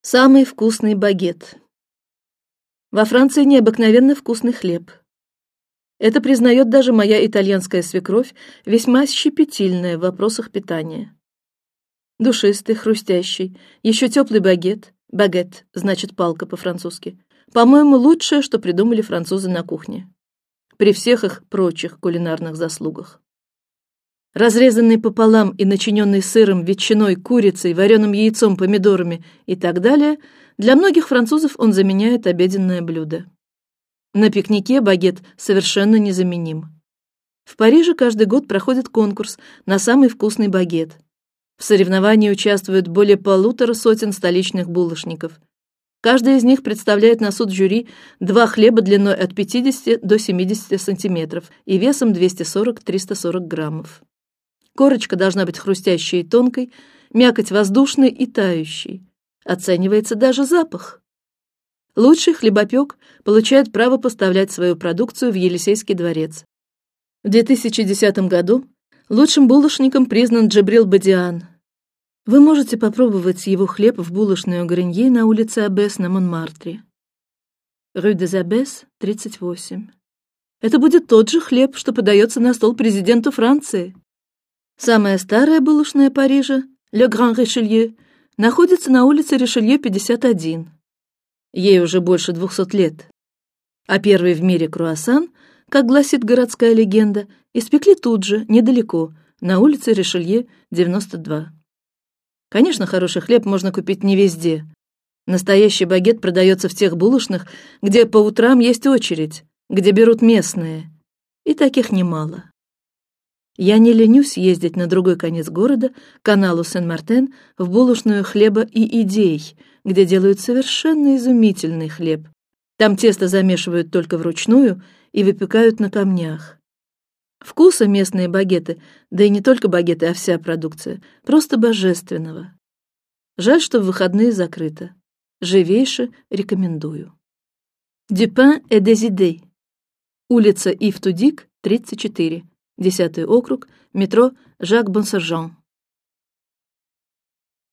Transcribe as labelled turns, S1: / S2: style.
S1: Самый вкусный багет. Во Франции необыкновенно вкусный хлеб. Это признает даже моя итальянская свекровь, весьма щепетильная в вопросах питания. Душистый, хрустящий, еще теплый багет, багет значит палка по-французски. По-моему, лучшее, что придумали французы на кухне, при всех их прочих кулинарных заслугах разрезанный пополам и начиненный сыром, ветчиной, курицей, вареным яйцом, помидорами и так далее, для многих французов он заменяет обеденное блюдо. На пикнике багет совершенно незаменим. В Париже каждый год проходит конкурс на самый вкусный багет. В соревновании участвуют более полутора сотен столичных булочников. Каждый из них представляет на суд жюри два хлеба длиной от 50 до 70 сантиметров и весом 240-340 граммов. Корочка должна быть хрустящей и тонкой, мякоть воздушной и тающей. Оценивается даже запах. Лучший хлебопек получает право поставлять свою продукцию в Елисейский дворец. В 2010 году лучшим булочником признан Джабрил Бадиан. Вы можете попробовать его хлеб в булочной у Гринье на улице Абес на Монмартре. Рue des Abbesses, 38. Это будет тот же хлеб, что подается на стол президенту Франции. Самая старая булочная Парижа, Le Grand Richelieu, находится на улице Ришелье 51. Ей уже больше двухсот лет. А первый в мире круассан, как гласит городская легенда, испекли тут же, недалеко, на улице Ришелье 92. Конечно, хороший хлеб можно купить не везде. Настоящий багет продается в тех булочных, где по утрам есть очередь, где берут местные, и таких немало. Я не ленюсь ездить на другой конец города, каналу Сен-Мартен, в булочную хлеба и идей, где делают совершенно изумительный хлеб. Там тесто замешивают только вручную и выпекают на камнях. Вкуса местные багеты, да и не только багеты, а вся продукция, просто божественного. Жаль, что в выходные закрыто. Живейше рекомендую. Et des idées. Улица Ив Тудик, 34. Десятый округ, метро Жак Бонсержан.